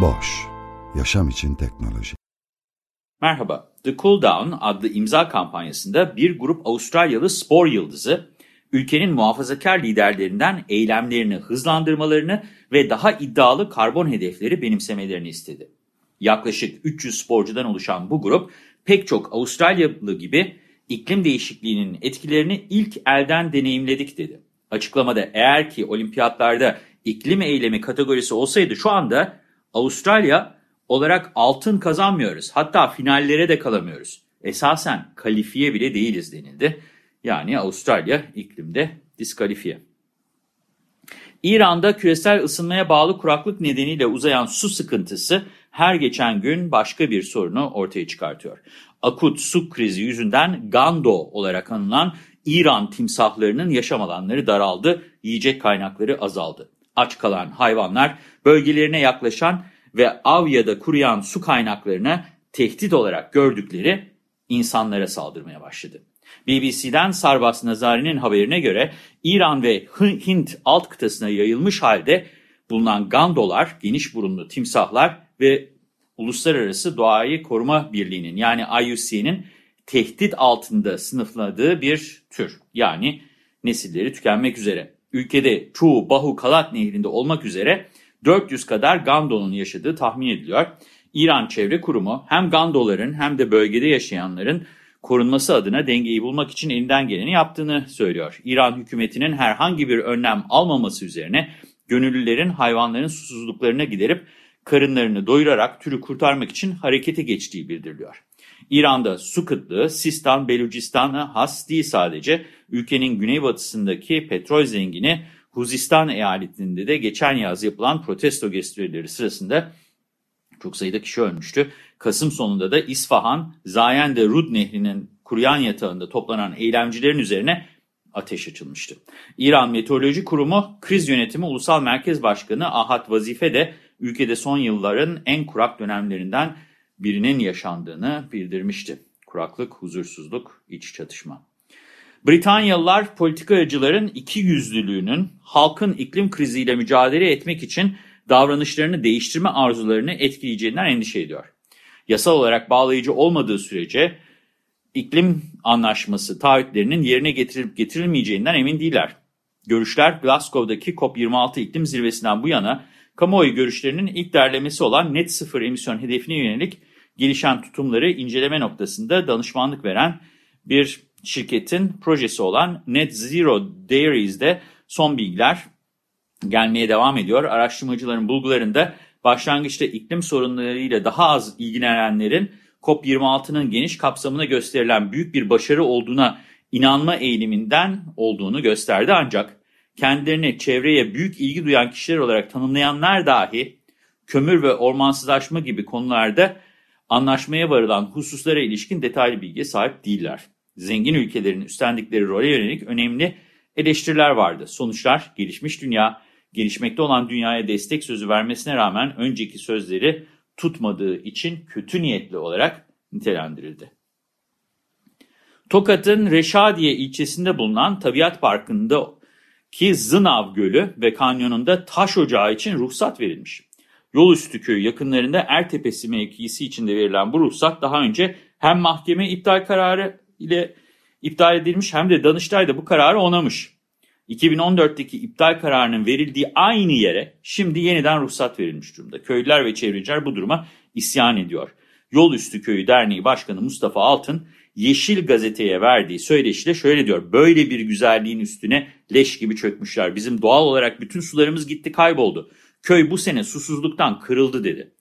Boş, yaşam için teknoloji. Merhaba, The Cool Down adlı imza kampanyasında bir grup Avustralyalı spor yıldızı, ülkenin muhafazakar liderlerinden eylemlerini hızlandırmalarını ve daha iddialı karbon hedefleri benimsemelerini istedi. Yaklaşık 300 sporcudan oluşan bu grup, pek çok Avustralyalı gibi iklim değişikliğinin etkilerini ilk elden deneyimledik dedi. Açıklamada eğer ki olimpiyatlarda iklim eylemi kategorisi olsaydı şu anda Avustralya olarak altın kazanmıyoruz. Hatta finallere de kalamıyoruz. Esasen kalifiye bile değiliz denildi. Yani Avustralya iklimde diskalifiye. İran'da küresel ısınmaya bağlı kuraklık nedeniyle uzayan su sıkıntısı her geçen gün başka bir sorunu ortaya çıkartıyor. Akut su krizi yüzünden Gando olarak anılan İran timsahlarının yaşam alanları daraldı, yiyecek kaynakları azaldı. Aç kalan hayvanlar bölgelerine yaklaşan ve av ya da kuruyan su kaynaklarına tehdit olarak gördükleri insanlara saldırmaya başladı. BBC'den Sarbas Nazari'nin haberine göre İran ve Hint alt kıtasına yayılmış halde bulunan gandolar, geniş burunlu timsahlar ve Uluslararası Doğayı Koruma Birliği'nin yani IUCN'in tehdit altında sınıfladığı bir tür. Yani nesilleri tükenmek üzere. Ülkede çoğu Bahu Kalat Nehri'nde olmak üzere 400 kadar Gando'nun yaşadığı tahmin ediliyor. İran Çevre Kurumu hem Gandoların hem de bölgede yaşayanların korunması adına dengeyi bulmak için elinden geleni yaptığını söylüyor. İran hükümetinin herhangi bir önlem almaması üzerine gönüllülerin hayvanların susuzluklarına giderip karınlarını doyurarak türü kurtarmak için harekete geçtiği bildiriliyor. İran'da su kıtlığı Sistan, Belucistan'a has değil sadece. Ülkenin güneybatısındaki petrol zengini Huzistan eyaletinde de geçen yaz yapılan protesto gösterileri sırasında çok sayıda kişi ölmüştü. Kasım sonunda da İsfahan, Zayende Rud Nehri'nin kuruyan yatağında toplanan eylemcilerin üzerine ateş açılmıştı. İran Meteoroloji Kurumu Kriz Yönetimi Ulusal Merkez Başkanı Ahad Vazife de ülkede son yılların en kurak dönemlerinden birinin yaşandığını bildirmişti. Kuraklık, huzursuzluk, iç çatışma. Britanyalılar politikacıların iki yüzlülüğünün halkın iklim kriziyle mücadele etmek için davranışlarını değiştirme arzularını etkileyeceğinden endişe ediyor. Yasal olarak bağlayıcı olmadığı sürece iklim anlaşması taahhütlerinin yerine getirilip getirilmeyeceğinden emin değiller. Görüşler Glasgow'daki COP26 iklim zirvesinden bu yana kamuoyu görüşlerinin ilk derlemesi olan net sıfır emisyon hedefine yönelik gelişen tutumları inceleme noktasında danışmanlık veren bir şirketin projesi olan Net Zero Diaries'de son bilgiler gelmeye devam ediyor. Araştırmacıların bulgularında başlangıçta iklim sorunlarıyla daha az ilgilenenlerin COP26'nın geniş kapsamına gösterilen büyük bir başarı olduğuna inanma eğiliminden olduğunu gösterdi. Ancak kendilerini çevreye büyük ilgi duyan kişiler olarak tanımlayanlar dahi kömür ve ormansızlaşma gibi konularda anlaşmaya varılan hususlara ilişkin detaylı bilgiye sahip değiller. Zengin ülkelerin üstlendikleri role yönelik önemli eleştiriler vardı. Sonuçlar gelişmiş dünya, gelişmekte olan dünyaya destek sözü vermesine rağmen önceki sözleri tutmadığı için kötü niyetli olarak nitelendirildi. Tokat'ın Reşadiye ilçesinde bulunan Tabiat Parkı'nda ki Zınav Gölü ve kanyonunda taş ocağı için ruhsat verilmiş. Yolüstü köyü yakınlarında Ertepesi mevkisi içinde verilen bu ruhsat daha önce hem mahkeme iptal kararı ile iptal edilmiş hem de Danıştay da bu kararı onamış. 2014'teki iptal kararının verildiği aynı yere şimdi yeniden ruhsat verilmiş durumda. Köylüler ve çevreciler bu duruma isyan ediyor. Yolüstü Köyü Derneği Başkanı Mustafa Altın, Yeşil Gazete'ye verdiği söyleşiyle şöyle diyor. Böyle bir güzelliğin üstüne leş gibi çökmüşler. Bizim doğal olarak bütün sularımız gitti kayboldu. Köy bu sene susuzluktan kırıldı dedi.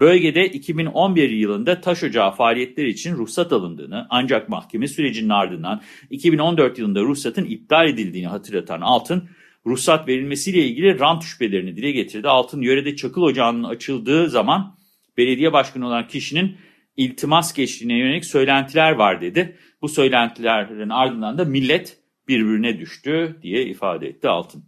Bölgede 2011 yılında taş ocağı faaliyetleri için ruhsat alındığını ancak mahkeme sürecinin ardından 2014 yılında ruhsatın iptal edildiğini hatırlatan Altın, ruhsat verilmesiyle ilgili rant şüphelerini dile getirdi. Altın yörede çakıl ocağının açıldığı zaman belediye başkanı olan kişinin iltimas geçtiğine yönelik söylentiler var dedi. Bu söylentilerin ardından da millet birbirine düştü diye ifade etti Altın.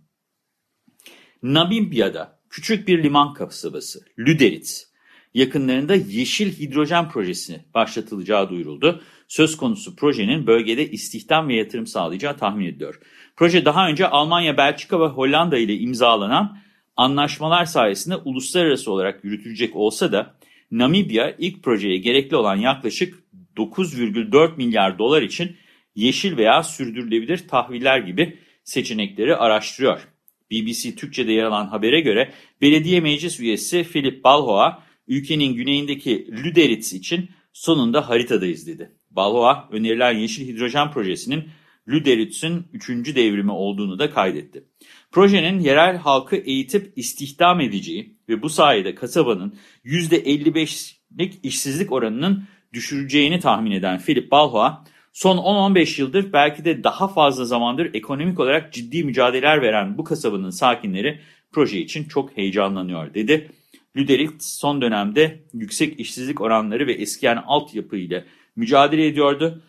Namibya'da küçük bir liman kasabası Lüderitz yakınlarında yeşil hidrojen projesi başlatılacağı duyuruldu. Söz konusu projenin bölgede istihdam ve yatırım sağlayacağı tahmin ediliyor. Proje daha önce Almanya, Belçika ve Hollanda ile imzalanan anlaşmalar sayesinde uluslararası olarak yürütülecek olsa da Namibya ilk projeye gerekli olan yaklaşık 9,4 milyar dolar için yeşil veya sürdürülebilir tahviller gibi seçenekleri araştırıyor. BBC Türkçe'de yer alan habere göre belediye meclis üyesi Philip Balhoa ülkenin güneyindeki Lüderitz için sonunda haritadayız dedi. Balhoa önerilen yeşil hidrojen projesinin Lüderitz'in 3. devrimi olduğunu da kaydetti. Projenin yerel halkı eğitip istihdam edeceği ve bu sayede kasabanın %55'lik işsizlik oranının düşüreceğini tahmin eden Philip Balhoa, son 10-15 yıldır belki de daha fazla zamandır ekonomik olarak ciddi mücadeleler veren bu kasabanın sakinleri proje için çok heyecanlanıyor dedi. Lüderitz son dönemde yüksek işsizlik oranları ve eskiyen altyapı ile mücadele ediyordu.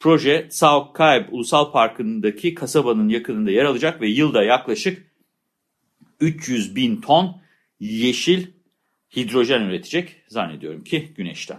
Proje Saukkaib Ulusal Parkı'ndaki kasabanın yakınında yer alacak ve yılda yaklaşık 300 bin ton yeşil hidrojen üretecek zannediyorum ki güneşten.